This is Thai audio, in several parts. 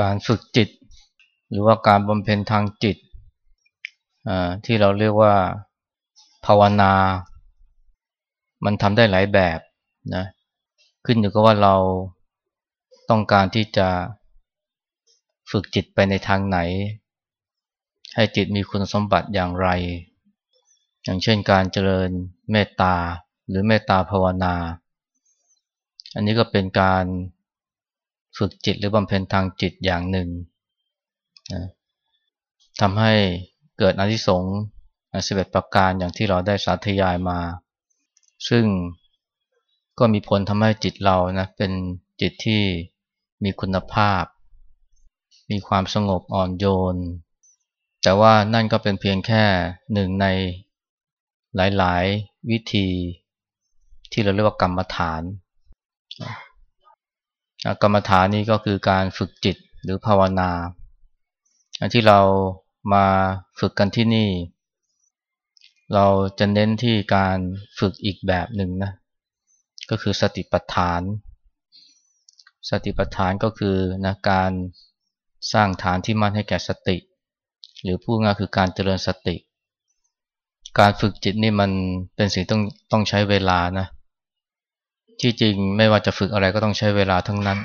การฝึกจิต หรือว่าการบำเพ็ญทางจิตที่เราเรียกว่าภาวนา มันทำได้หลายแบบนะขึ้นอยู่กับว่าเราต้องการที่จะฝึกจิตไปในทางไหน ให้จิตมีคุณสมบัติอย่างไร อย่างเช่นการเจริญเมตตาหรือเมตตาภาวนา อันนี้ก็เป็นการ ฝึกจิตหรือบำเพ็ญทางจิตอย่างหนึ่งนะทำให้เกิดอนิสงส์สิบเอ็ดประการอย่างที่เราได้สาธยายมา ซึ่งก็มีผลทำให้จิตเรานะเป็นจิตที่มีคุณภาพ มีความสงบอ่อนโยน แต่ว่านั่นก็เป็นเพียงแค่หนึ่งในหลายๆ วิธีที่เราเรียกว่ากรรมฐาน กรรมฐานนี้ก็คือการฝึกจิตหรือภาวนาที่เรามาฝึกกันที่นี่ เราจะเน้นที่การฝึกอีกแบบหนึ่งนะก็คือสติปัฏฐาน สติปัฏฐานก็คือนะการสร้างฐานที่มั่นให้แก่สติ หรือพูดง่ายคือการเจริญสติ การฝึกจิตนี่มันเป็นสิ่งต้องต้องใช้เวลานะ ที่จริงไม่ว่าจะฝึกอะไรก็ต้องใช้เวลาทั้งนั้น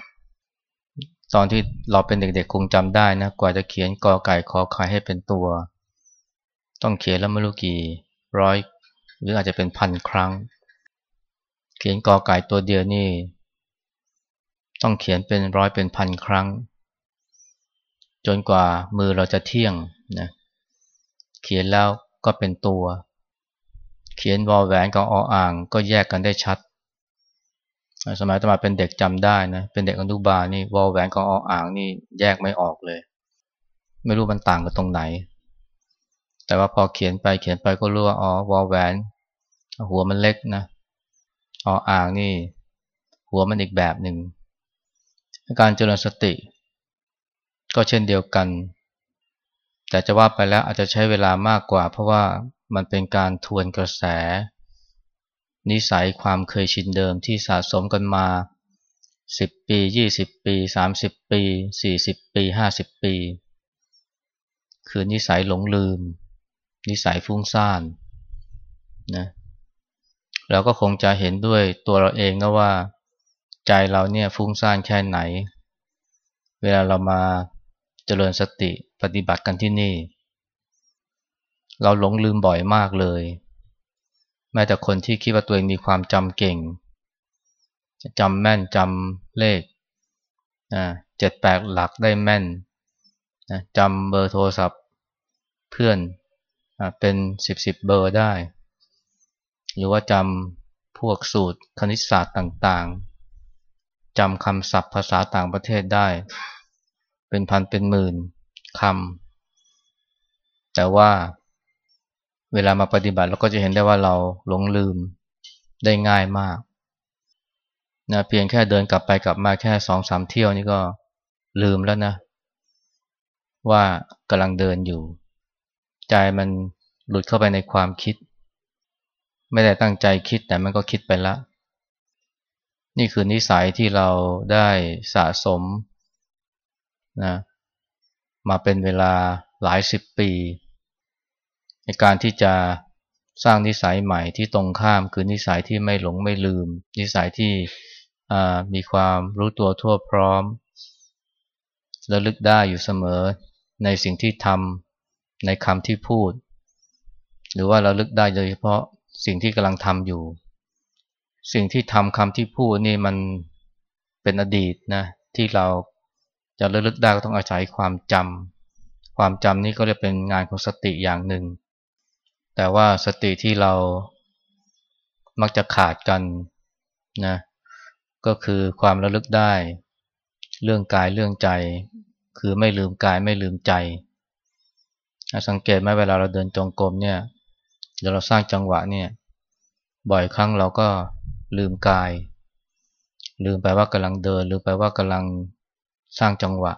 ตอนที่เราเป็นเด็กๆคงจำได้นะกว่าจะเขียนกอไก่ขอไข่ให้เป็นตัว ต้องเขียนแล้วไม่รู้กี่ร้อย หรืออาจจะเป็นพันครั้ง เขียนกอไก่ตัวเดียวนี่ ต้องเขียนเป็นร้อยเป็นพันครั้ง จนกว่ามือเราจะเที่ยงนะเขียนแล้วก็เป็นตัว เขียนวอแหวนกับออ่างก็แยกกันได้ชัด สมัยตมาเป็นเด็กจำได้นะ เป็นเด็กอนุบาลนี่วอลแหวนกับออ่างนี่แยกไม่ออกเลย ไม่รู้มันต่างกันตรงไหน แต่ว่าพอเขียนไปเขียนไปก็รู้ว่าอ๋อวอลแหวน หัวมันเล็กนะออ่างนี่ หัวมันอีกแบบหนึ่งการเจริญสติ ก็เช่นเดียวกัน แต่จะว่าไปแล้วอาจจะใช้เวลามากกว่า เพราะว่ามันเป็นการทวนกระแส นิสัยความเคยชินเดิมที่สะสมกันมา 10 ปี 20 ปี 30 ปี 40 ปี 50 ปี คือนิสัยหลงลืม นิสัยฟุ้งซ่านนะเราก็คงจะเห็นด้วยตัวเราเองนะว่า ใจเราเนี่ยฟุ้งซ่านแค่ไหน เวลาเรามาเจริญสติปฏิบัติกันที่นี่ เราหลงลืมบ่อยมากเลย แม้แต่คนที่คิดว่าตัวเองมีความจำเก่งจำแม่นจำเลขเจ็ดแปดหลักได้แม่นจำเบอร์โทรศัพท์เพื่อนเป็นสิบสิบเบอร์ได้ หรือว่าจำพวกสูตรคณิตศาสตร์ต่างๆจำคำศัพท์ภาษาต่างประเทศได้ เป็นพันเป็นหมื่นคำแต่ว่า เวลามาปฏิบัติเราก็จะเห็นได้ว่าเราหลงลืมได้ง่ายมากนะเพียงแค่เดินกลับไปกลับมาแค่สองสามเที่ยวนี่ก็ลืมแล้วนะ ว่ากำลังเดินอยู่ ใจมันหลุดเข้าไปในความคิด ไม่ได้ตั้งใจคิดแต่มันก็คิดไปละ นี่คือนิสัยที่เราได้สะสมนะมาเป็นเวลาหลายสิบปี ในการที่จะสร้างนิสัยใหม่ที่ตรงข้ามคือนิสัยที่ไม่หลงไม่ลืม นิสัยที่มีความรู้ตัวทั่วพร้อมระลึกได้อยู่เสมอในสิ่งที่ทำในคำที่พูด หรือว่าเราลึกได้โดยเฉพาะสิ่งที่กำลังทำอยู่ สิ่งที่ทำคำที่พูดนี่มันเป็นอดีตนะที่เราจะระลึกได้ก็ต้องอาศัยความจำความจำนี่ก็จะเป็นงานของสติอย่างหนึ่ง แต่ว่าสติที่เรามักจะขาดกันนะก็คือความระลึกได้ เรื่องกายเรื่องใจ คือไม่ลืมกายไม่ลืมใจ สังเกตไหมเวลาเราเดินจงกรมเนี่ยเดี๋ยวเราสร้างจังหวะเนี่ยบ่อยครั้งเราก็ลืมกาย ลืมไปว่ากำลังเดิน ลืมไปว่ากำลังสร้างจังหวะ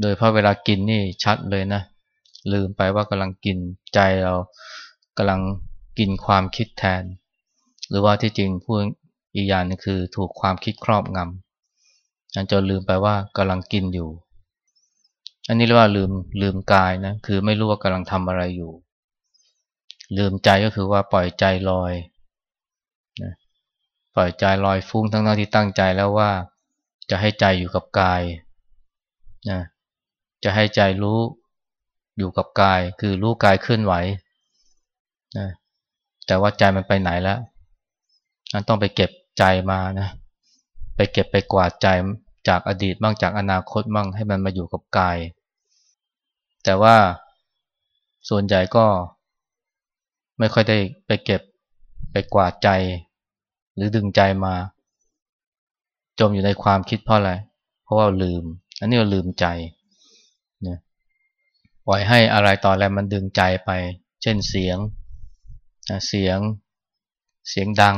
โดยเพราะเวลากินนี่ชัดเลยนะ ลืมไปว่ากำลังกินใจเรากำลังกินความคิดแทน หรือว่าที่จริงพูดอีกอย่างนึงคือถูกความคิดครอบงำจนลืมไปว่ากำลังกินอยู่ อันนี้เรียกว่าลืมลืมกายนะคือไม่รู้ว่ากำลังทำอะไรอยู่ ลืมใจก็คือว่าปล่อยใจลอยนะปล่อยใจลอยฟุ้งทั้งนั้นที่ตั้งใจแล้วว่าจะให้ใจอยู่กับกายนะจะให้ใจรู้ อยู่กับกาย คือรู้กายเคลื่อนไหวนะแต่ว่าใจมันไปไหนแล้วนั่นต้องไปเก็บใจมานะไปเก็บไปกวาดใจจากอดีตบ้างจากอนาคตบ้างให้มันมาอยู่กับกาย แต่ว่าส่วนใหญ่ก็ ไม่ค่อยได้ไปเก็บไปกวาดใจ หรือดึงใจมา จมอยู่ในความคิดเพราะอะไร เพราะว่าลืม อันนี้เราลืมใจ ปล่อยให้อะไรต่ออะไรมันดึงใจไป เช่นเสียงเสียง เสียงดัง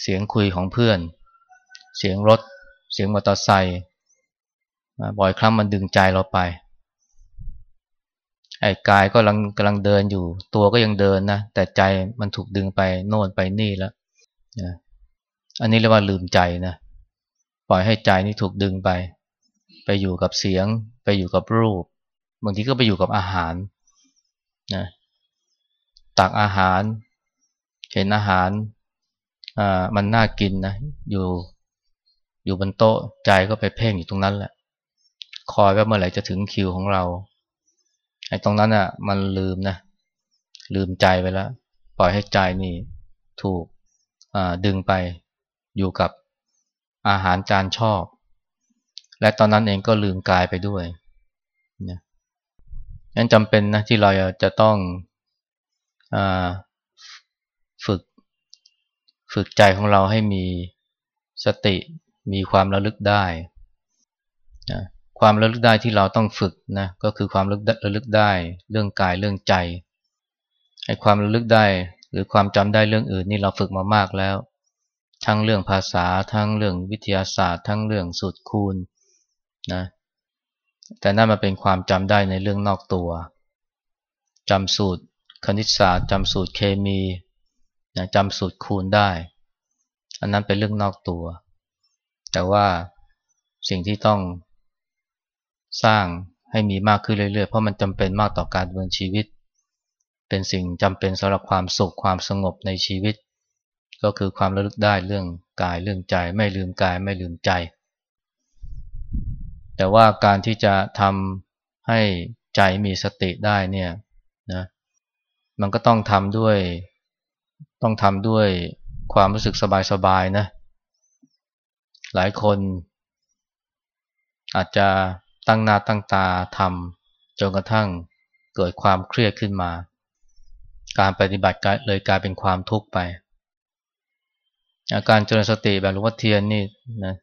เสียงคุยของเพื่อน เสียงรถ เสียงมอเตอร์ไซค์บ่อยครั้งมันดึงใจเราไปไอ้กายก็กำลังกำลังเดินอยู่ ตัวก็ยังเดินนะ แต่ใจมันถูกดึงไปโน่นไปนี่แล้วนะอันนี้เรียกว่าลืมใจนะ ปล่อยให้ใจนี่ถูกดึงไป ไปอยู่กับเสียง ไปอยู่กับรูป บางทีก็ไปอยู่กับอาหารนะตักอาหาร เห็นอาหารอ่ามันน่ากินนะอยู่อยู่บนโต๊ะใจก็ไปเพ่งอยู่ตรงนั้นแหละ คอยว่าเมื่อไหร่จะถึงคิวของเราไอ้ตรงนั้นอะ มันลืมนะลืมใจไปแล้วปล่อยให้ใจนี่ถูกดึงไปอยู่กับอาหารจานชอบ และตอนนั้นเองก็ลืมกายไปด้วยนะ นั้นจำเป็นนะที่เราจะต้องอฝึก ฝึกใจของเราให้มีสติมีความระลึกได้นะความระลึกได้ที่เราต้องฝึกนะก็คือความระลึกได้เรื่องกายเรื่องใจไอ้ความระลึกได้หรือความจำได้เรื่องอื่นนี่เราฝึกมามากแล้ว ทั้งเรื่องภาษาทั้งเรื่องวิทยาศาสตร์ ทั้งเรื่องสูตรคูณนะ แต่นั่นมาเป็นความจำได้ในเรื่องนอกตัวจำสูตรคณิตศาสตร์จำสูตรเคมีนะจำสูตรคูณได้ อันนั้นเป็นเรื่องนอกตัว แต่ว่าสิ่งที่ต้องสร้างให้มีมากขึ้นเรื่อยๆ เพราะมันจำเป็นมากต่อการดำเนินชีวิต เป็นสิ่งจำเป็นสำหรับความสุขความสงบในชีวิต ก็คือความระลึกได้เรื่องกายเรื่องใจ ไม่ลืมกายไม่ลืมใจ แต่ว่าการที่จะทำให้ใจมีสติได้เนี่ยนะมันก็ต้องทำด้วย ต้องทำด้วยความรู้สึกสบายๆนะ หลายคน อาจจะตั้งหน้าตั้งตาทำจนกระทั่งเกิดความเครียดขึ้นมา การปฏิบัติเลยกลายเป็นความทุกข์ไป อาการเจริญสติแบบหลวงพ่อเทียนนี่นะ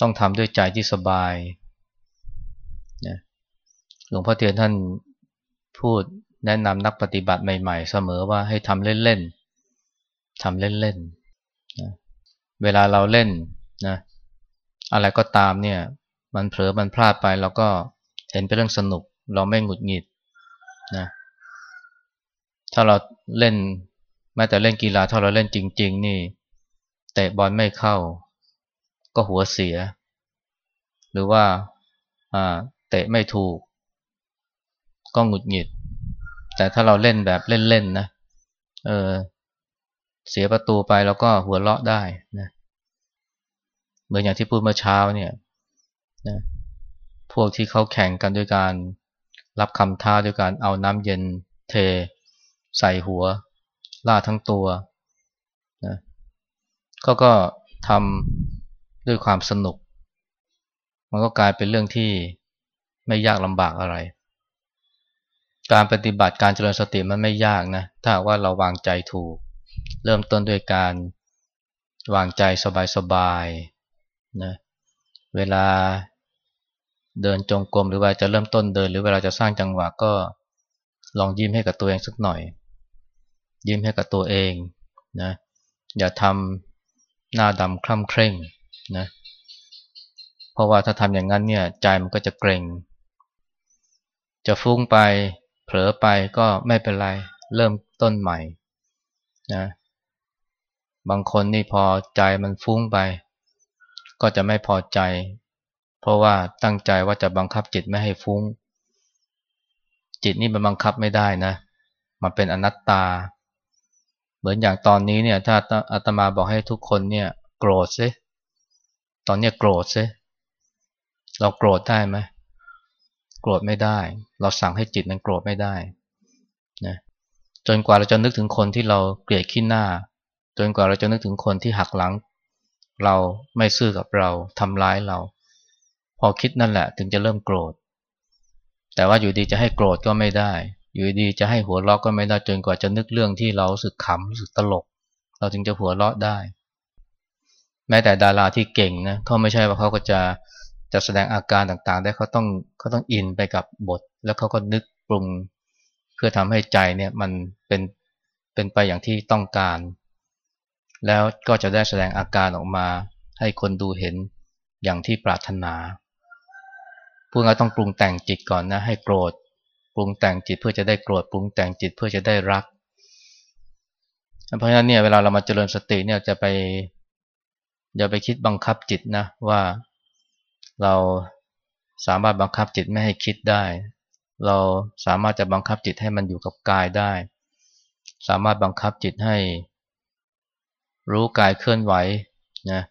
ต้องทำด้วยใจที่สบายนะหลวงพ่อเทียนท่านพูดแนะนำนักปฏิบัติใหม่ ๆ เสมอว่าให้ทำเล่นๆทำเล่นๆนะเวลาเราเล่นนะอะไรก็ตามเนี่ย มันเผลอมันพลาดไปเราก็เห็นเป็นเรื่องสนุก เราไม่หงุดหงิดนะถ้าเราเล่นแม้แต่เล่นกีฬาถ้าเราเล่นจริง ๆ นี่ เตะบอลไม่เข้า ก็หัวเสีย หรือว่าเตะไม่ถูก ก็หงุดหงิด แต่ถ้าเราเล่นแบบเล่นๆนะเออเสียประตูไปแล้วก็หัวเราะได้นะเหมือนอย่างที่พูดเมื่อเช้าเนี่ยนะพวกที่เขาแข่งกันด้วยการรับคำท้าด้วยการเอาน้ำเย็นเท ใส่หัวล่าทั้งตัวนะเขาก็ทำ ด้วยความสนุก มันก็กลายเป็นเรื่องที่ไม่ยากลำบากอะไร การปฏิบัติการเจริญสติมันไม่ยากนะ ถ้าว่าเราวางใจถูก เริ่มต้นด้วยการวางใจสบายๆนะเวลาเดินจงกรมหรือว่าจะเริ่มต้นเดิน หรือเวลาจะสร้างจังหวะก็ลองยิ้มให้กับตัวเองสักหน่อย ยิ้มให้กับตัวเองนะอย่าทำหน้าดำคล่ำเคร่ง นะเพราะว่าถ้าทำอย่างนั้นเนี่ยใจมันก็จะเกรงจะฟุ้งไปเผลอไปก็ไม่เป็นไร เริ่มต้นใหม่นะบางคนนี่พอใจมันฟุ้งไป ก็จะไม่พอใจ เพราะว่าตั้งใจว่าจะบังคับจิตไม่ให้ฟุ้ง จิตนี่มันบังคับไม่ได้นะ มันเป็นอนัตตา เหมือนอย่างตอนนี้เนี่ยถ้าอาตมาบอกให้ทุกคนเนี่ยโกรธซิ ตอนนี้โกรธซิเราโกรธได้ไหมโกรธไม่ได้ เราสั่งให้จิตมันโกรธไม่ได้นะจนกว่าเราจะนึกถึงคนที่เราเกลียดขี้หน้า จนกว่าเราจะนึกถึงคนที่หักหลัง เราไม่ซื่อกับเราทำร้ายเรา พอคิดนั่นแหละ ถึงจะเริ่มโกรธ แต่ว่าอยู่ดีจะให้โกรธก็ไม่ได้ อยู่ดีจะให้หัวเราะก็ไม่ได้จนกว่าจะนึกเรื่องที่เราสึกขำสึกตลก เราถึงจะหัวเราะได้ แม้แต่ดาราที่เก่งนะเขาไม่ใช่ว่าเขาก็จะจะแสดงอาการต่างๆ ได้เขาต้องเขาต้องอินไปกับบท แล้วเขาก็นึกปรุง เพื่อทำให้ใจเนี่ยมันเป็นเป็นไปอย่างที่ต้องการ แล้วก็จะได้แสดงอาการออกมา ให้คนดูเห็นอย่างที่ปรารถนาพวกเราต้องปรุงแต่งจิตก่อนนะให้โกรธ ปรุงแต่งจิตเพื่อจะได้โกรธปรุงแต่งจิตเพื่อจะได้รัก เพราะฉะนั้นเนี่ยเวลาเรามาเจริญสติเนี่ยจะไป อย่าไปคิดบังคับจิตนะว่าเราสามารถบังคับจิตไม่ให้คิดได้ เราสามารถจะบังคับจิตให้มันอยู่กับกายได้ สามารถบังคับจิตให้ รู้กายเคลื่อนไหวนะ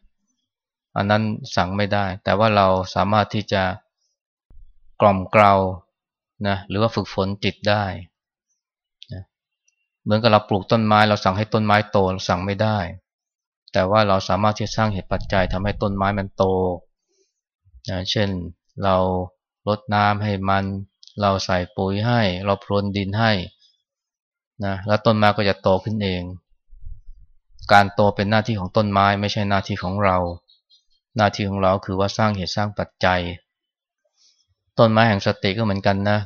อันนั้นสั่งไม่ได้ แต่ว่าเราสามารถที่จะกล่อมเกลานะหรือว่าฝึกฝนจิตได้นะเหมือนกับเราปลูกต้นไม้ เราสั่งให้ต้นไม้โตเราสั่งไม่ได้ แต่ว่าเราสามารถที่จะสร้างเหตุปัจจัยทำให้ต้นไม้มันโตนะเช่นเราลดน้ำให้มัน เราใส่ปุ๋ยให้ เราพรวนดินให้นะแล้วต้นไม้ก็จะโตขึ้นเอง การโตเป็นหน้าที่ของต้นไม้ไม่ใช่หน้าที่ของเรา หน้าที่ของเราคือว่าสร้างเหตุสร้างปัจจัย ต้นไม้แห่งสติก็เหมือนกันนะ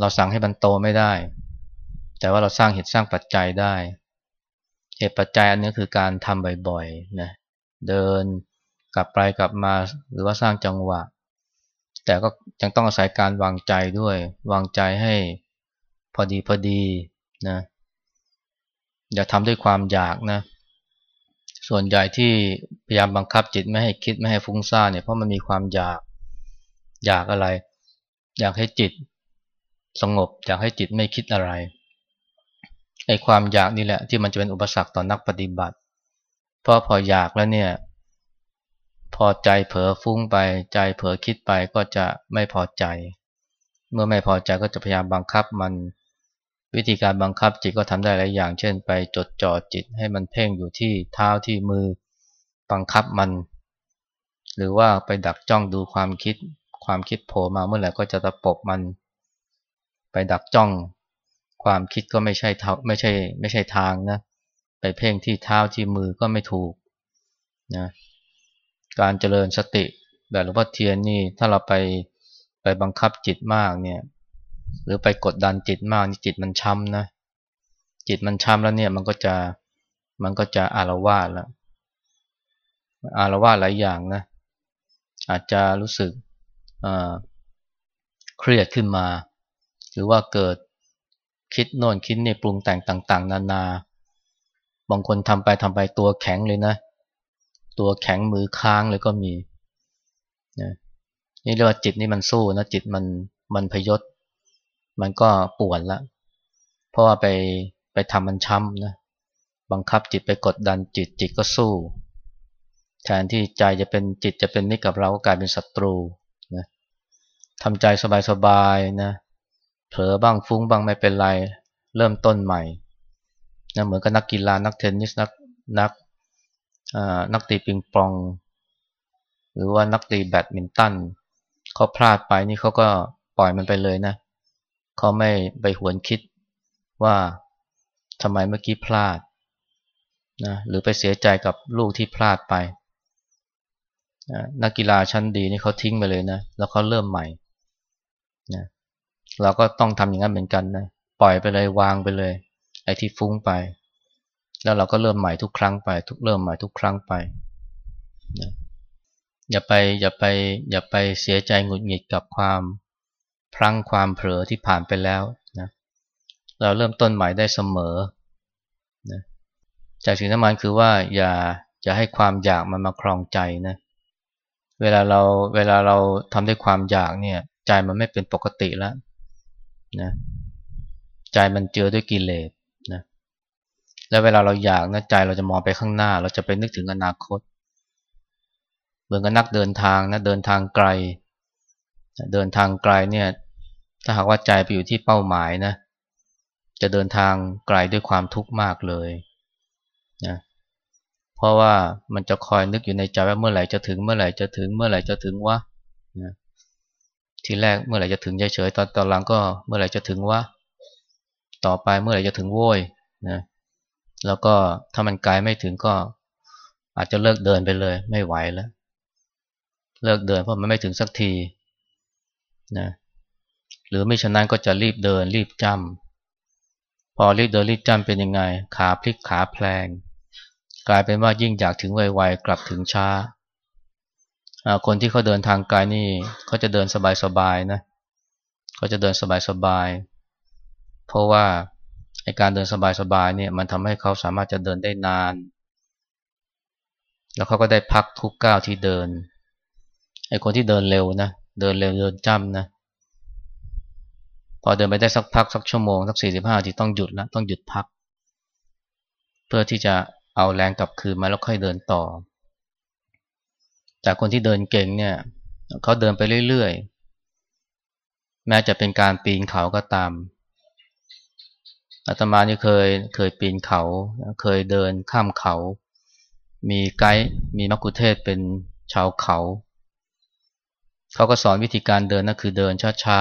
เราสั่งให้มันโตไม่ได้ แต่ว่าเราสร้างเหตุสร้างปัจจัยได้ เหตุปัจจัยอันนี้คือการทำบ่อยๆนะเดินกลับไปกลับมาหรือว่าสร้างจังหวะ แต่ก็ยังต้องอาศัยการวางใจด้วย วางใจให้พอดีพอดีนะอย่าทำด้วยความอยากนะ ส่วนใหญ่ที่พยายามบังคับจิตไม่ให้คิดไม่ให้ฟุ้งซ่านเนี่ยเพราะมันมีความอยาก อยากอะไร อยากให้จิตสงบ อยากให้จิตไม่คิดอะไร ไอ้ความอยากนี่แหละที่มันจะเป็นอุปสรรคต่อนักปฏิบัติ เพราะพออยากแล้วเนี่ย พอใจเผลอฟุ้งไปใจเผลอคิดไปก็จะไม่พอใจ เมื่อไม่พอใจก็จะพยายามบังคับมัน วิธีการบังคับจิตก็ทำได้หลายอย่าง เช่น ไปจดจ่อจิตให้มันเพ่งอยู่ที่เท้าที่มือบังคับมัน หรือว่าไปดักจ้องดูความคิด ความคิดโผล่มาเมื่อไหร่ก็จะตะปบมัน ไปดักจ้อง ความคิดก็ไม่ใช่ไม่ใช่ไม่ใช่ทางนะไปเพ่งที่เท้าที่มือก็ไม่ถูกนะการเจริญสติแบบหลวงพ่อเทียนนี่ถ้าเราไปไปบังคับจิตมากเนี่ยหรือไปกดดันจิตมากนี่จิตมันช้ำนะจิตมันช้ำแล้วเนี่ยมันก็จะมันก็จะอารวาสแล้วอารวาสหลายอย่างนะอาจจะรู้สึกเครียดขึ้นมา หรือว่าเกิด คิดโน่นคิดนี่ปรุงแต่งต่าง ๆ นานา บางคนทำไปทำไปตัวแข็งเลยนะ ตัวแข็งมือค้างเลยก็มีนะนี่เรียกว่าจิตนี่มันสู้นะจิตมันมันพยศ มันก็ปวดละ เพราะว่าไปไปทำมันช้ำนะบังคับจิตไปกดดันจิตจิตก็สู้ แทนที่ใจจะเป็นจิตจะเป็นมิตรกับเราก็กลายเป็นศัตรูนะทำใจสบายๆนะ เผลอบ้างฟุ้งบ้างไม่เป็นไร เริ่มต้นใหม่นะเหมือนกับนักกีฬานักเทนนิสนักนักนักตีปิงปอง หรือว่านักตีแบดมินตันเขาพลาดไปนี่เขาก็ปล่อยมันไปเลยนะเขาไม่ไปหวนคิดว่าทำไมเมื่อกี้พลาดนะหรือไปเสียใจกับลูกที่พลาดไปนักกีฬาชั้นดีนี่เขาทิ้งไปเลยนะ แล้วเขาเริ่มใหม่นะ เราก็ต้องทำอย่างนั้นเหมือนกันนะปล่อยไปเลยวางไปเลย ไอ้ที่ฟุ้งไป แล้วเราก็เริ่มใหม่ทุกครั้งไป ทุกเริ่มใหม่ทุกครั้งไปนะอย่าไปอย่าไปอย่าไปเสียใจหงุดหงิดกับความพลั้งความเผลอที่ผ่านไปแล้วนะเราเริ่มต้นใหม่ได้เสมอนะจากสิ่งที่มันคือว่าอย่าอย่าให้ความอยากมันมาครองใจนะเวลาเราเวลาเราทำด้วยความอยากเนี่ยใจมันไม่เป็นปกติแล้ว นะใจมันเจือด้วยกิเลสนะแล้วเวลาเราอยากนะใจเราจะมองไปข้างหน้า เราจะไปนึกถึงอนาคต เหมือนกับนักเดินทางนะเดินทางไกล เดินทางไกลเนี่ยถ้าหากว่าใจไปอยู่ที่เป้าหมายนะ จะเดินทางไกลด้วยความทุกข์มากเลยนะเพราะว่ามันจะคอยนึกอยู่ในใจว่าเมื่อไหร่จะถึงเมื่อไหร่จะถึงเมื่อไหร่จะถึงวะนะ ทีแรกเมื่อไหร่จะถึงเฉยๆตอนตอนหลังก็เมื่อไหร่จะถึงวะต่อไปเมื่อไหร่จะถึงโว้ยนะแล้วก็ถ้ามันไกลไม่ถึงก็อาจจะเลิกเดินไปเลย ไม่ไหวแล้ว เลิกเดินเพราะมันไม่ถึงสักทีนะหรือไม่ฉะนั้นก็จะรีบเดินรีบจำพอรีบเดินรีบจำเป็นยังไง ขาพลิกขาแพลง กลายเป็นว่ายิ่งอยากถึงไวๆกลับถึงช้า คนที่เขาเดินทางไกลนี่เขาจะเดินสบายๆนะเขาจะเดินสบายๆเพราะว่าไอการเดินสบายๆเนี่ยมันทำให้เขาสามารถจะเดินได้นาน แล้วเขาก็ได้พักทุกก้าวที่เดินไอคนที่เดินเร็วนะเดินเร็วเดินจ้ำนะพอเดินไปได้สักพักสักชั่วโมงสักสี่สิบห้าทีต้องหยุดแล้วต้องหยุดพัก เพื่อที่จะเอาแรงกลับคืนมาแล้วค่อยเดินต่อ แต่คนที่เดินเก่งเนี่ยเขาเดินไปเรื่อยๆ แม้จะเป็นการปีนเขาก็ตามอาตมานี่เคยเคยปีนเขา เคยเดินข้ามเขา มีไกด์มีมักคุเทศเป็นชาวเขา เขาก็สอนวิธีการเดินนั่นคือเดินช้า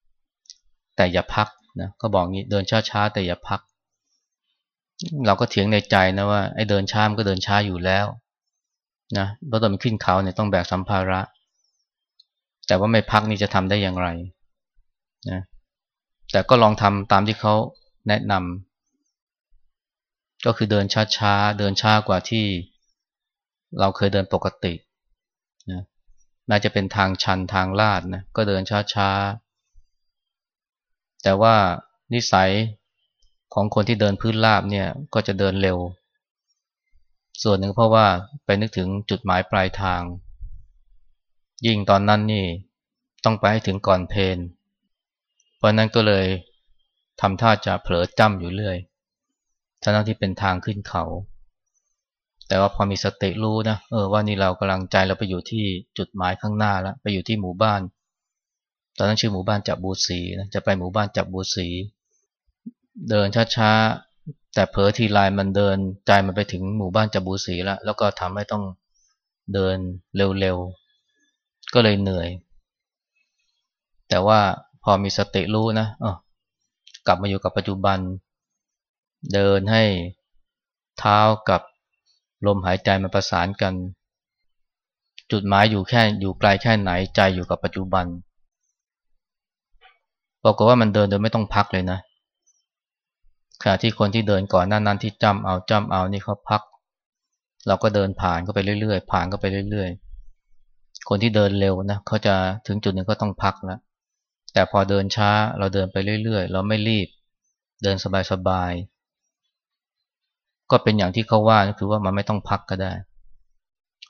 ๆ แต่อย่าพักนะก็บอกงี้เดินช้าๆแต่อย่าพัก เราก็เถียงในใจนะว่าไอ้เดินช้ามันก็เดินช้าอยู่แล้ว นะเพราะตอนมันขึ้นเขาเนี่ยต้องแบกสัมภาระ แต่ว่าไม่พักนี่จะทำได้อย่างไรนะแต่ก็ลองทำตามที่เขาแนะนำก็คือเดินช้าๆ เดินช้ากว่าที่เราเคยเดินปกตินะน่าจะเป็นทางชันทางลาดนะก็เดินช้าๆ แต่ว่านิสัยของคนที่เดินพื้นราบเนี่ยก็จะเดินเร็ว ส่วนหนึ่งเพราะว่าไปนึกถึงจุดหมายปลายทาง ยิ่งตอนนั้นนี่ต้องไปให้ถึงก่อนเพนเพราะนั้นก็เลยทำท่าจะเผลอจ้ำอยู่เรื่อยทั้งที่เป็นทางขึ้นเขา แต่ว่าพอมีสติรู้นะเออว่านี่เรากำลังใจเราไปอยู่ที่จุดหมายข้างหน้าแล้วไปอยู่ที่หมู่บ้าน ตอนนั้นชื่อหมู่บ้านจับบูสีนะจะไปหมู่บ้านจับบูสี เดินช้าๆ แต่เผลอทีลายมันเดินใจมันไปถึงหมู่บ้านจับบูสีแล้วแล้วก็ทำให้ต้องเดินเร็วๆ ก็เลยเหนื่อย แต่ว่าพอมีสติรู้นะออกลับมาอยู่กับปัจจุบัน เดินให้เท้ากับลมหายใจมาประสานกัน จุดหมายอยู่แค่อยู่ไกลแค่ไหนใจอยู่กับปัจจุบันบอกว่ามันเดินโดยไม่ต้องพักเลยนะ ขณะที่คนที่เดินก่อนหน้านั้นที่จำเอาจำเอานี่เขาพัก เราก็เดินผ่านก็ไปเรื่อยๆ ผ่านก็ไปเรื่อยๆ คนที่เดินเร็วนะเขาจะถึงจุดหนึ่งก็ต้องพักแล้วแต่พอเดินช้าเราเดินไปเรื่อยๆ เราไม่รีบ เดินสบายๆ ก็เป็นอย่างที่เขาว่าคือว่ามันไม่ต้องพักก็ได้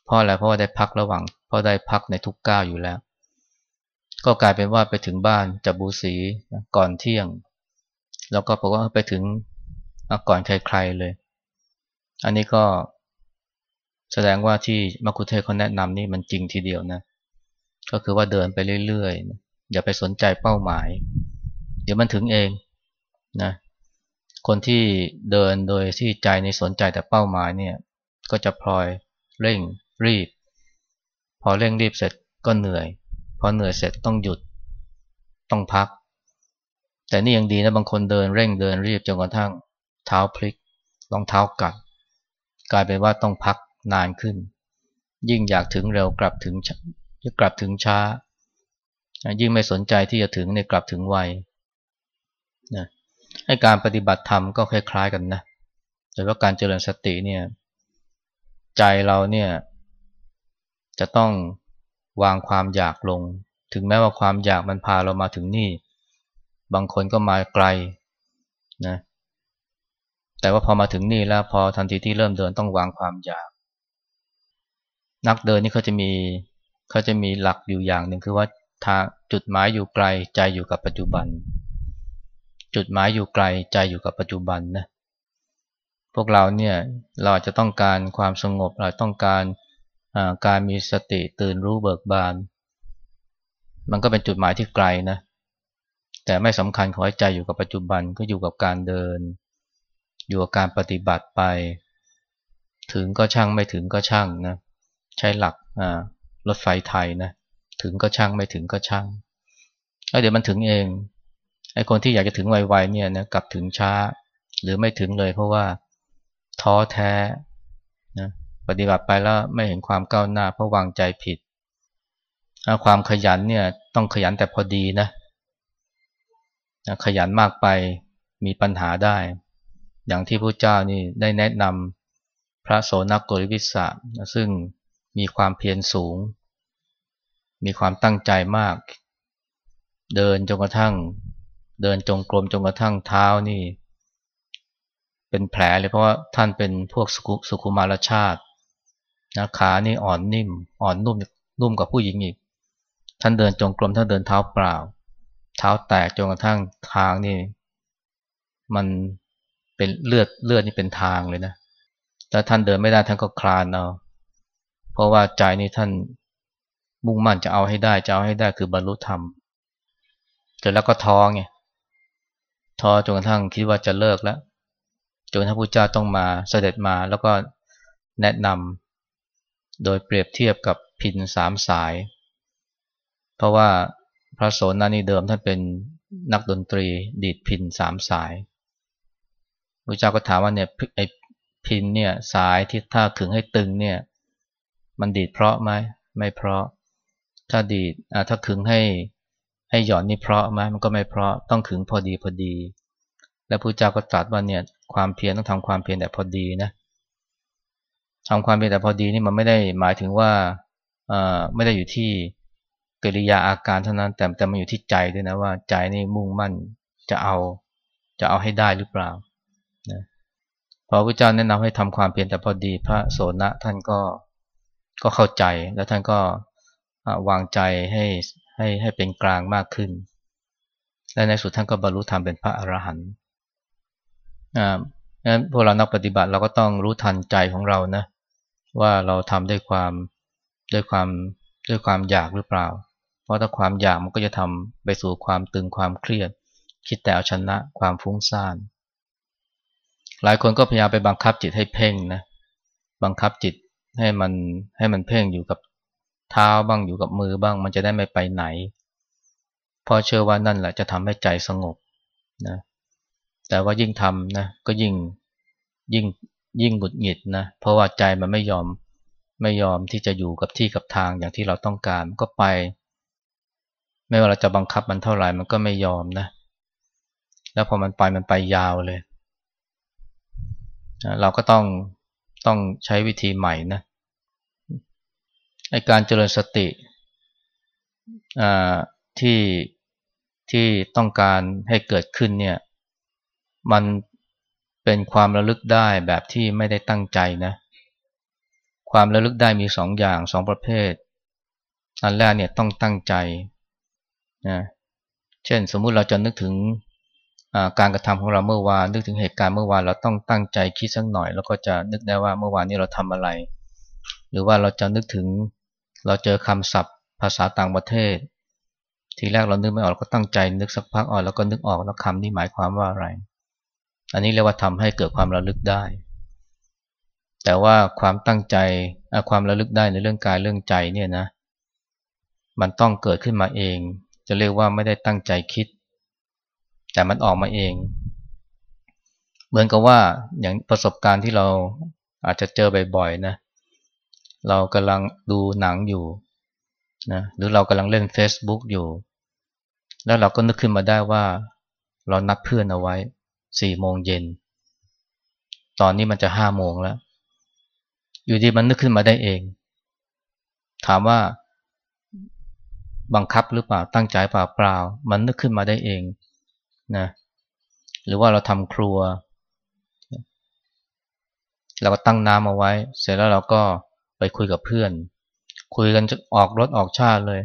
เพราะอะไรเพราะว่าได้พักระหว่างเพราะได้พักในทุกก้าวอยู่แล้ว ก็กลายเป็นว่าไปถึงบ้านจับบูสีก่อนเที่ยง แล้วก็บอกว่าไปถึงก่อนใครๆเลย อันนี้ก็แสดงว่าที่มัคคุเทศเขาแนะนำนี่มันจริงทีเดียวนะ ก็คือว่าเดินไปเรื่อยๆ อย่าไปสนใจเป้าหมาย เดี๋ยวมันถึงเองนะ คนที่เดินโดยที่ใจในสนใจแต่เป้าหมายเนี่ย ก็จะพลอยเร่งรีบ พอเร่งรีบเสร็จก็เหนื่อย พอเหนื่อยเสร็จต้องหยุด ต้องพัก แต่นี่ยังดีนะบางคนเดินเร่งเดินรีบจนกระทั่งเท้าพลิกรองเท้ากัด กลายเป็นว่าต้องพักนานขึ้น ยิ่งอยากถึงเร็วกลับถึงกลับถึงช้า ยิ่งไม่สนใจที่จะถึงเนี่ยกลับถึงไวนะให้การปฏิบัติธรรมก็คล้ายๆกันนะแต่ว่าการเจริญสติเนี่ยใจเราเนี่ยจะต้องวางความอยากลง ถึงแม้ว่าความอยากมันพาเรามาถึงนี่ บางคนก็มาไกลนะแต่ว่าพอมาถึงนี่แล้วพอทันทีที่เริ่มเดินต้องวางความอยาก นักเดินนี่เขาจะมีเขาจะมีหลักอยู่อย่างหนึ่งคือว่าทางจุดหมายอยู่ไกลใจอยู่กับปัจจุบัน จุดหมายอยู่ไกลใจอยู่กับปัจจุบันนะพวกเราเนี่ยเราจะต้องการความสงบเราต้องการการมีสติตื่นรู้เบิกบาน มันก็เป็นจุดหมายที่ไกลนะ แต่ไม่สำคัญขอให้ใจอยู่กับปัจจุบันก็อยู่กับการเดิน อยู่กับการปฏิบัติไป ถึงก็ช่างไม่ถึงก็ช่างนะใช้หลักรถไฟไทยนะถึงก็ช่างไม่ถึงก็ช่างแล้วเดี๋ยวมันถึงเองไอ้คนที่อยากจะถึงไวๆเนี่ยนะกลับถึงช้า หรือไม่ถึงเลยเพราะว่าท้อแท้นะปฏิบัติไปแล้วไม่เห็นความก้าวหน้าเพราะวางใจผิด ความขยันเนี่ยต้องขยันแต่พอดีนะ ขยันมากไปมีปัญหาได้ อย่างที่พระเจ้านี่ได้แนะนำพระโสนโกริวิสะซึ่งมีความเพียรสูง มีความตั้งใจมาก เดินจนกระทั่ง เดินจงกรมจนกระทั่งเท้านี่ เป็นแผลเลยเพราะว่าท่านเป็นพวกสุขุมารชาตินะขานี่อ่อนนิ่ม อ่อนนุ่มนุ่มกว่าผู้หญิงอีก ท่านเดินจงกรมท่านเดินเท้าเปล่า เท้าแตกจนกระทั่งทางนี่ มันเป็นเลือดเลือดนี่เป็นทางเลยนะแต่ท่านเดินไม่ได้ท่านก็คลานเอาเพราะว่าใจนี่ท่านมุ่งมั่นจะเอาให้ได้จะเอาให้ได้คือบรรลุธรรมเสร็จแล้วก็ท้อไงท้อจนกระทั่งคิดว่าจะเลิกแล้วจนพระพุทธเจ้าต้องมาเสด็จมาแล้วก็แนะนำโดยเปรียบเทียบกับพินสามสาย เพราะว่า พระโสนานี่เดิมท่านเป็นนักดนตรีดีดพินสามสายพระเจ้าก็ถามว่าเนี่ยไอ้พินเนี่ยสายที่ถ้าขึงให้ตึงเนี่ยมันดีดเพราะไหมไม่เพราะ ถ้าดีดถ้าขึงให้ให้หย่อนนี่เพราะไหมมันก็ไม่เพราะต้องขึงพอดีพอดี แล้วพระเจ้าก็ตรัสว่าเนี่ยความเพียรต้องทำความเพียรแต่พอดีนะทำความเพียรแต่พอดีนี่มันไม่ได้หมายถึงว่าไม่ได้อยู่ที่ กิริยาอาการเท่านั้นแต่แต่มันอยู่ที่ใจด้วยนะว่าใจนี่มุ่งมั่นจะเอาจะเอาให้ได้หรือเปล่านะพอพระเจ้าแนะนำให้ทำความเพียรแต่พอดีพระโสนะท่านก็ก็เข้าใจแล้วท่านก็วางใจให้ให้ให้เป็นกลางมากขึ้น และในสุดท่านก็บรรลุธรรมเป็นพระอรหันต์อ่างั้นพวกเรานักปฏิบัติเราก็ต้องรู้ทันใจของเรานะว่าเราทำด้วยความด้วยความด้วยความอยากหรือเปล่า เพราะถ้าความอยากมันก็จะทำไปสู่ความตึงความเครียด คิดแต่เอาชนะความฟุ้งซ่าน หลายคนก็พยายามไปบังคับจิตให้เพ่งนะบังคับจิตให้มันให้มันเพ่งอยู่กับเท้าบ้างอยู่กับมือบ้าง มันจะได้ไม่ไปไหนพราะเชื่อว่านั่นแหละจะทำให้ใจสงบนะแต่ว่ายิ่งทำนะก็ยิ่งยิ่งยิ่งหงุดหงิดนะเพราะว่าใจมันไม่ยอมไม่ยอมที่จะอยู่กับที่กับทางอย่างที่เราต้องการก็ไป ไม่ว่าเราจะบังคับมันเท่าไหร่มันก็ไม่ยอมนะ แล้วพอมันไปมันไปยาวเลย เราก็ต้องต้องใช้วิธีใหม่นะไอการเจริญสติที่ที่ต้องการให้เกิดขึ้นเนี่ย มันเป็นความระลึกได้แบบที่ไม่ได้ตั้งใจนะ ความระลึกได้มีสองอย่างสองประเภท อันแรกเนี่ยต้องตั้งใจ นะเช่นสมมุติเราจะนึกถึงการกระทำของเราเมื่อวานนึกถึงเหตุการณ์เมื่อวานเราต้องตั้งใจคิดสักหน่อย แล้วก็จะนึกได้ว่าเมื่อวานนี้เราทำอะไร หรือว่าเราจะนึกถึงเราเจอคำศัพท์ ภาษาต่างประเทศ ทีแรกเรานึกไม่ออกก็ตั้งใจนึกสักพักออกแล้วก็นึกออกแล้วคำนี้หมายความว่าอะไร อันนี้เรียกว่าทำให้เกิดความระลึกได้ แต่ว่าความตั้งใจความระลึกได้ในเรื่องกายเรื่องใจเนี่ยนะมันต้องเกิดขึ้นมาเอง จะเรียกว่าไม่ได้ตั้งใจคิด แต่มันออกมาเอง เหมือนกับว่าอย่างประสบการณ์ที่เราอาจจะเจอบ่อยๆนะ เรากำลังดูหนังอยู่นะหรือเรากำลังเล่น Facebook อยู่ แล้วเราก็นึกขึ้นมาได้ว่า เรานัดเพื่อนเอาไว้สี่โมงเย็น ตอนนี้มันจะห้าโมงแล้ว อยู่ดีมันนึกขึ้นมาได้เอง ถามว่า บังคับหรือเปล่าตั้งใจเปล่าเปล่า มันนึกขึ้นมาได้เองนะหรือว่าเราทำครัว เราก็ตั้งน้ำเอาไว้ เสร็จแล้วเราก็ไปคุยกับเพื่อน คุยกันจะออกรถออกชาติเลย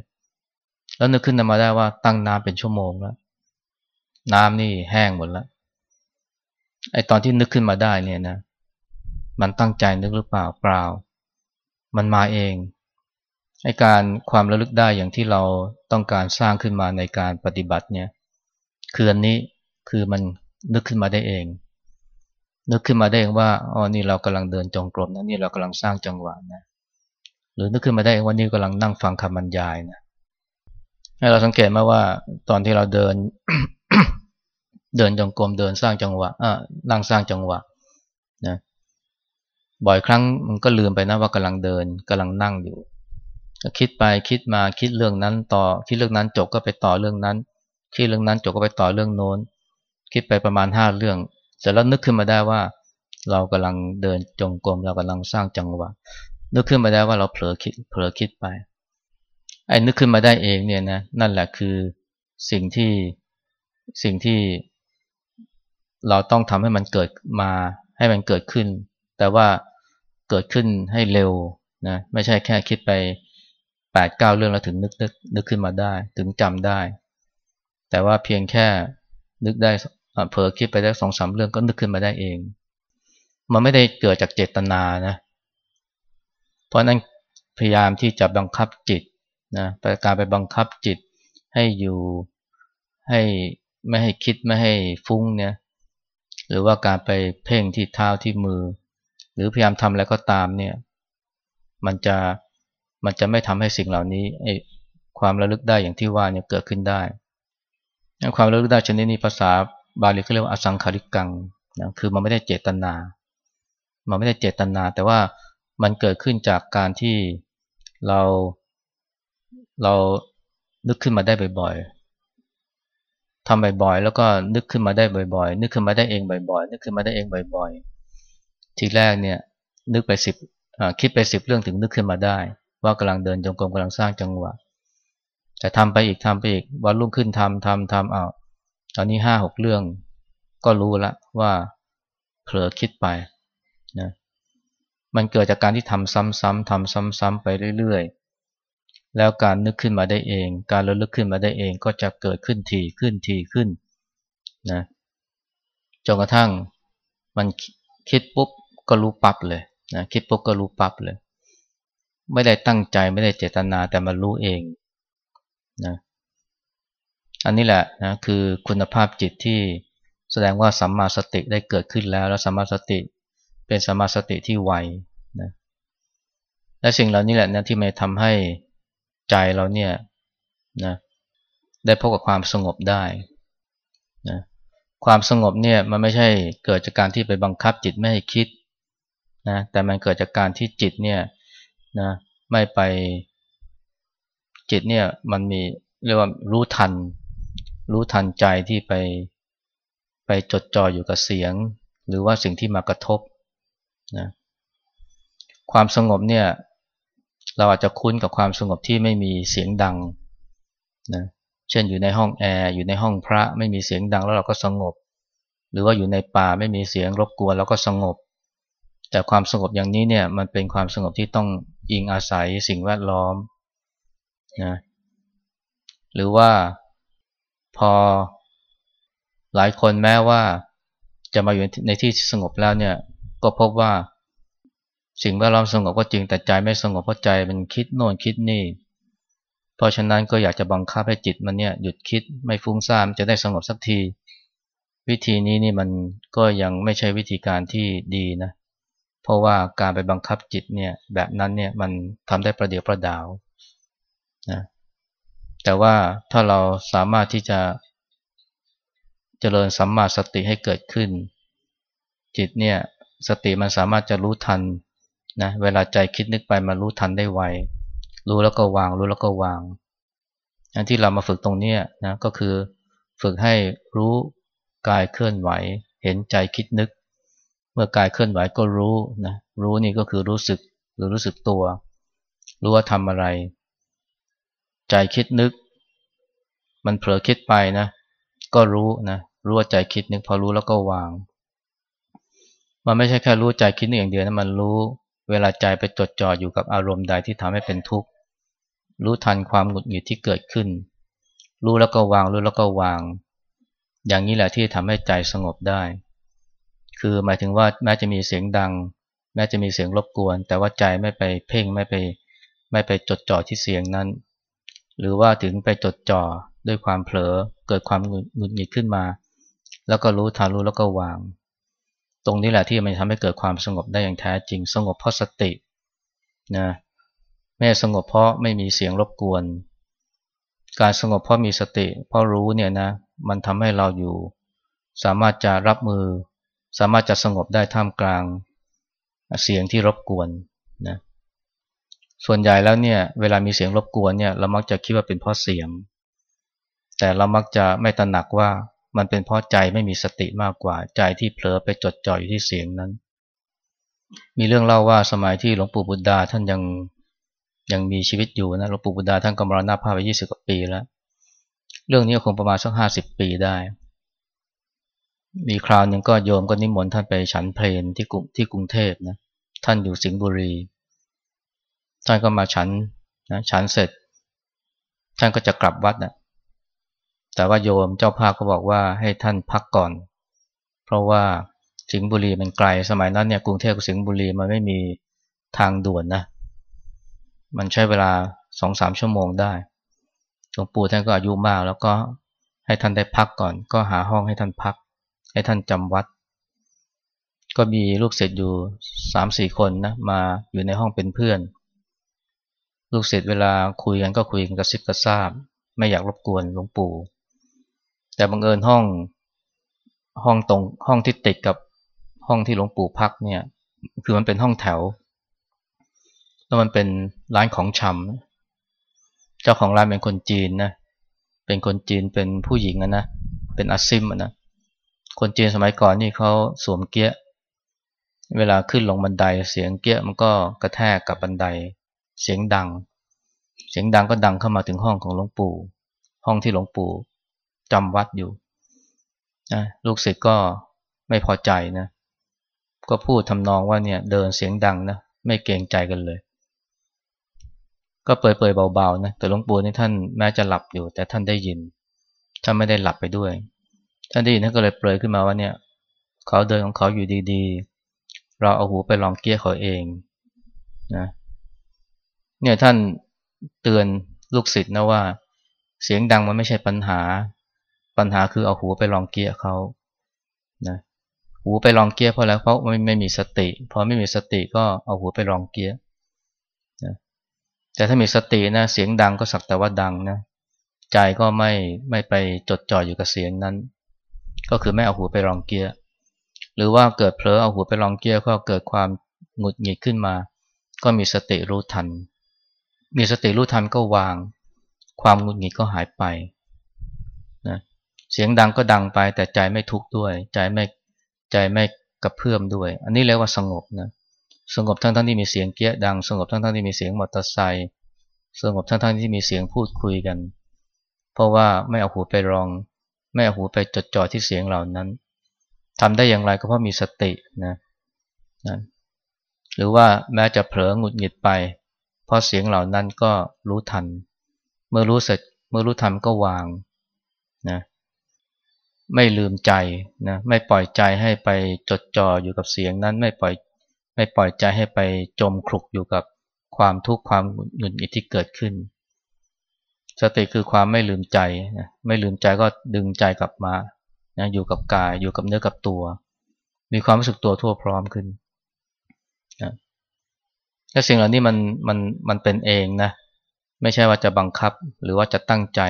แล้วนึกขึ้นมาได้ว่าตั้งน้ำเป็นชั่วโมงแล้ว น้ำนี่แห้งหมดแล้วไอตอนที่นึกขึ้นมาได้เนี่ยนะ มันตั้งใจนึกหรือเปล่าเปล่า มันมาเอง ไอการความระลึกได้อย่างที่เราต้องการสร้างขึ้นมาในการปฏิบัติเนี่ยคืออันนี้คือมันนึกขึ้นมาได้เอง นึกขึ้นมาได้เองว่าอ๋อนี่เรากำลังเดินจงกรมนะนี่เรากำลังสร้างจังหวะนะหรือนึกขึ้นมาได้เองว่านี่กำลังนั่งฟังคำบรรยายนะให้เราสังเกตมาว่าตอนที่เราเดิน เดินจงกรมเดินสร้างจังหวะอ่านั่งสร้างจังหวะนะบ่อยครั้งมันก็ลืมไปนะว่ากำลังเดินกำลังนั่งอยู่ คิดไปคิดมาคิดเรื่องนั้นต่อ คิดเรื่องนั้นจบก็ไปต่อเรื่องนั้น คิดเรื่องนั้นจบก็ไปต่อเรื่องโน้น คิดไปประมาณห้าเรื่อง เสร็จแล้วนึกขึ้นมาได้ว่า เรากำลังเดินจงกรมเรากำลังสร้างจังหวะ นึกขึ้นมาได้ว่าเราเผลอคิดเผลอคิดไปไอ้นึกขึ้นมาได้เองเนี่ยนะนั่นแหละคือสิ่งที่สิ่งที่เราต้องทำให้มันเกิดมาให้มันเกิดขึ้น แต่ว่าเกิดขึ้นให้เร็วนะไม่ใช่แค่คิดไป แปดเก้าเรื่องแล้วถึงนึกนึกนึกขึ้นมาได้ ถึงจำได้ แต่ว่าเพียงแค่นึกได้เผลอคิดไปได้สองสามเรื่องก็นึกขึ้นมาได้เอง มันไม่ได้เกิดจากเจตนานะ เพราะนั้นพยายามที่จะบังคับจิตนะการไปบังคับจิตให้อยู่ให้ไม่ให้คิดไม่ให้ฟุ้งเนี่ยหรือว่าการไปเพ่งที่เท้าที่มือ หรือพยายามทำอะไรก็ตามเนี่ย มันจะ มันจะไม่ทำให้สิ่งเหล่านี้ความระลึกได้อย่างที่ว่าเนี่ยเกิดขึ้นได้ ความระลึกได้ชนิดนี้ภาษาบาลีเขาเรียกว่าอสังขาริกังนะคือมันไม่ได้เจตนา มันไม่ได้เจตนา แต่ว่ามันเกิดขึ้นจากการที่เราเรานึกขึ้นมาได้บ่อยๆทำบ่อยๆ แล้วก็นึกขึ้นมาได้บ่อยๆ นึกขึ้นมาได้เองบ่อยๆ นึกขึ้นมาได้เองบ่อยๆ ทีแรกเนี่ยนึกไปสิบคิดไปสิบเรื่องถึงนึกขึ้นมาได้ ว่ากำลังเดินจงกรมกำลังสร้างจังหวะ แต่ทำไปอีกทำไปอีกวันรุ่งขึ้นทำทำทำเอาตอนนี้ห้าหกเรื่อง ก็รู้ละว่าเผลอคิดไปนะมันเกิดจากการที่ทำซ้ำๆทำซ้ำๆไปเรื่อยๆ แล้วการนึกขึ้นมาได้เอง การระลึกขึ้นมาได้เองก็จะเกิดขึ้นทีขึ้นทีขึ้นนะจนกระทั่งมันคิดปุ๊บก็รู้ปั๊บเลยนะคิดปุ๊บก็รู้ปั๊บเลย ไม่ได้ตั้งใจไม่ได้เจตนาแต่มารู้เองนะอันนี้แหละนะคือคุณภาพจิตที่แสดงว่าสัมมาสติได้เกิดขึ้นแล้ว แล้วสัมมาสติเป็นสัมมาสติที่ไวนะและสิ่งเหล่านี้แหละนะที่มาทำให้ใจเราเนี่ยนะได้พบกับความสงบได้นะความสงบเนี่ยมันไม่ใช่เกิดจากการที่ไปบังคับจิตไม่ให้คิดนะแต่มันเกิดจากการที่จิตเนี่ย นะไม่ไปจิตเนี่ยมันมีเรียกว่ารู้ทัน รู้ทันใจที่ไปไปจดจ่ออยู่กับเสียง หรือว่าสิ่งที่มากระทบนะความสงบเนี่ยเราอาจจะคุ้นกับความสงบที่ไม่มีเสียงดังนะเช่นอยู่ในห้องแอร์อยู่ในห้องพระไม่มีเสียงดังแล้วเราก็สงบ หรือว่าอยู่ในป่าไม่มีเสียงรบกวนเราก็สงบ แต่ความสงบอย่างนี้เนี่ยมันเป็นความสงบที่ต้อง อิงอาศัยสิ่งแวดล้อมนะหรือว่าพอหลายคนแม้ว่าจะมาอยู่ในที่สงบแล้วเนี่ยก็พบว่าสิ่งแวดล้อมสงบก็จริงแต่ใจไม่สงบเพราะใจมันคิดโน่นคิดนี่ เพราะฉะนั้นก็อยากจะบังคับให้จิตมันเนี่ยหยุดคิดไม่ฟุ้งซ่านจะได้สงบสักที วิธีนี้นี่มันก็ยังไม่ใช่วิธีการที่ดีนะเพราะว่าการไปบังคับจิตเนี่ยแบบนั้นเนี่ยมันทำได้ประเดี๋ยวประดาวนะแต่ว่าถ้าเราสามารถที่จะเจริญสัมมาสติให้เกิดขึ้น จิตเนี่ยสติมันสามารถจะรู้ทันนะเวลาใจคิดนึกไปมารู้ทันได้ไวรู้แล้วก็วาง รู้แล้วก็วางอันที่เรามาฝึกตรงนี้นะก็คือฝึกให้รู้กายเคลื่อนไหว เห็นใจคิดนึก เมื่อกายเคลื่อนไหวก็รู้นะรู้นี่ก็คือรู้สึกหรือรู้สึกตัว รู้ว่าทำอะไร ใจคิดนึก มันเผลอคิดไปนะ ก็รู้นะรู้ว่าใจคิดนึก พอรู้แล้วก็วาง มันไม่ใช่แค่รู้ใจคิดนึกอย่างเดียวนะมันรู้เวลาใจไปจดจ่ออยู่กับอารมณ์ใดที่ทำให้เป็นทุกข์รู้ทันความหงุดหงิดที่เกิดขึ้น รู้แล้วก็วางรู้แล้วก็วาง อย่างนี้แหละที่ทำให้ใจสงบได้ คือหมายถึงว่าแม้จะมีเสียงดัง แม้จะมีเสียงรบกวน แต่ว่าใจไม่ไปเพ่งไม่ไปไม่ไปจดจ่อที่เสียงนั้น หรือว่าถึงไปจดจ่อด้วยความเผลอเกิดความหงุดหงิดขึ้นมา แล้วก็รู้ทันรู้แล้วก็วาง ตรงนี้แหละที่มันทำให้เกิดความสงบได้อย่างแท้จริง สงบเพราะสตินะไม่สงบเพราะไม่มีเสียงรบกวน การสงบเพราะมีสติ เพราะรู้เนี่ยนะมันทำให้เราอยู่ สามารถจะรับมือ สามารถจะสงบได้ท่ามกลางเสียงที่รบกวนนะส่วนใหญ่แล้วเนี่ยเวลามีเสียงรบกวนเนี่ยเรามักจะคิดว่าเป็นเพราะเสียง แต่เรามักจะไม่ตระหนักว่ามันเป็นเพราะใจไม่มีสติมากกว่าใจที่เผลอไปจดจ่ออยู่ที่เสียงนั้น มีเรื่องเล่าว่าสมัยที่หลวงปู่บุตดาท่านยังยังมีชีวิตอยู่นะหลวงปู่บุตดาท่านกำมรณภาพไปยี่สิบกว่าปีแล้ว เรื่องนี้คงประมาณสักห้าสิบปีได้ มีคราวหนึ่งก็โยมก็นิมนต์ท่านไปฉันเพลนที่กรุงที่กรุงเทพนะท่านอยู่สิงห์บุรี ท่านก็มาฉันนะฉันเสร็จ ท่านก็จะกลับวัดนะแต่ว่าโยมเจ้าภาพก็บอกว่าให้ท่านพักก่อน เพราะว่าสิงห์บุรีมันไกลสมัยนั้นเนี่ยกรุงเทพกับสิงห์บุรีมันไม่มีทางด่วนนะ มันใช้เวลาสองสามชั่วโมงได้หลวงปู่ท่านก็อายุมากแล้วก็ให้ท่านได้พักก่อน ก็หาห้องให้ท่านพัก ให้ท่านจำวัด ก็มีลูกศิษย์อยู่สามสี่คนนะมาอยู่ในห้องเป็นเพื่อน ลูกศิษย์เวลาคุยกันก็คุยกันกระซิบกระซาบ ไม่อยากรบกวนหลวงปู่ แต่บังเอิญห้องห้องตรงห้องที่ติดกับห้องที่หลวงปู่พักเนี่ย คือมันเป็นห้องแถว แล้วมันเป็นร้านของชำเจ้าของร้านเป็นคนจีนนะเป็นคนจีนเป็นผู้หญิงนะเป็นอาซิมนะ คนจีนสมัยก่อนนี่เขาสวมเกี้ย เวลาขึ้นลงบันไดเสียงเกี้ยมันก็กระแทกกับบันได เสียงดัง เสียงดังก็ดังเข้ามาถึงห้องของหลวงปู่ ห้องที่หลวงปู่จำวัดอยู่นะลูกศิษย์ก็ไม่พอใจนะ ก็พูดทำนองว่าเนี่ยเดินเสียงดังนะไม่เกรงใจกันเลย ก็เปิดๆเบาๆนะแต่หลวงปู่นี่ท่านแม้จะหลับอยู่ แต่ท่านได้ยินท่านไม่ได้หลับไปด้วย ท่านได้ยินท่านก็เลยเปรยขึ้นมาว่าเนี่ยเขาเดินของเขาอยู่ดีๆ เราเอาหูไปลองเกี้ยเขาเองนะเนี่ยท่านเตือนลูกศิษย์นะว่า เสียงดังมันไม่ใช่ปัญหา ปัญหาคือเอาหูไปลองเกี้ยเขานะหูไปลองเกี้ยเพราะแล้วเพราะไม่ไม่มีสติพอไม่มีสติก็เอาหูไปลองเกี้ยนะแต่ถ้ามีสตินะเสียงดังก็สักแต่ว่าดังนะใจก็ไม่ไม่ไปจดจ่ออยู่กับเสียงนั้น ก็คือไม่เอาหูไปลองเกียร์หรือว่าเกิดเผลอเอาหูไปลองเกียร์ก็เกิดความหงุดหงิดขึ้นมา ก็มีสติรู้ทัน มีสติรู้ทันก็วาง ความหงุดหงิดก็หายไปนะเสียงดังก็ดังไปแต่ใจไม่ทุกข์ด้วย ใจไม่ใจไม่กระเพื่อมด้วย อันนี้เรียกว่าสงบนะสงบทั้งทั้งที่มีเสียงเกี้ยดัง สงบทั้งทั้งที่มีเสียงมอเตอร์ไซค์สงบทั้งทั้งที่มีเสียงพูดคุยกัน เพราะว่าไม่เอาหูไปรอง ไม่อหูไปจดจ่อที่เสียงเหล่านั้นทำได้อย่างไรก็เพราะมีสตินะนะหรือว่าแม้จะเผลอหงุดหงิดไป เพราะเสียงเหล่านั้นก็รู้ทัน เมื่อรู้เสร็จเมื่อรู้ทันก็วางนะไม่ลืมใจนะไม่ปล่อยใจให้ไปจดจ่ออยู่กับเสียงนั้นไม่ปล่อยไม่ปล่อยใจให้ไปจมคลุกอยู่กับความทุกข์ความหงุดหงิดที่เกิดขึ้น สติคือความไม่ลืมใจนะไม่ลืมใจก็ดึงใจกลับมานะอยู่กับกายอยู่กับเนื้อกับตัว มีความรู้สึกตัวทั่วพร้อมขึ้นนะและสิ่งเหล่านี้มันมันมันเป็นเองนะไม่ใช่ว่าจะบังคับหรือว่าจะตั้งใจ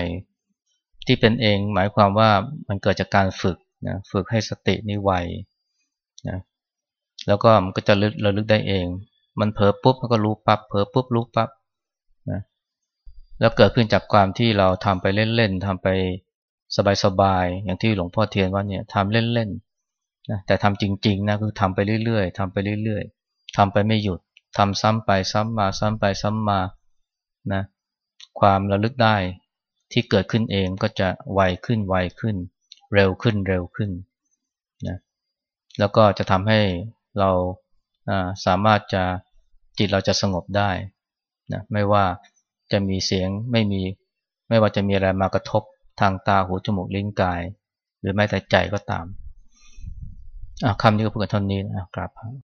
ที่เป็นเองหมายความว่ามันเกิดจากการฝึกนะฝึกให้สตินี่ไวนะแล้วก็มันก็จะระลึกได้เอง มันเผลอปุ๊บมันก็รู้ปับ๊บเผลอปุ๊บรู้ปับ๊บ แล้วเกิดขึ้นจากความที่เราทำไปเล่นๆทำไปสบายๆอย่างที่หลวงพ่อเทียนว่าเนี่ยทำเล่นๆนะแต่ทำจริงๆนะคือทำไปเรื่อยๆทำไปเรื่อยๆทำไปไม่หยุดทำซ้ำไปซ้ำมาซ้ำไปซ้ำมานะความระลึกได้ที่เกิดขึ้นเองก็จะไวขึ้นไวขึ้น เร็วขึ้นเร็วขึ้นนะแล้วก็จะทำให้เราสามารถจะจิตเราจะสงบได้นะไม่ว่า จะมีเสียงไม่มี ไม่ว่าจะมีอะไรมากระทบทางตาหูจมูกลิ้นกาย หรือแม้แต่ใจก็ตามคำนี้ก็พูดกันเท่านี้นะครับ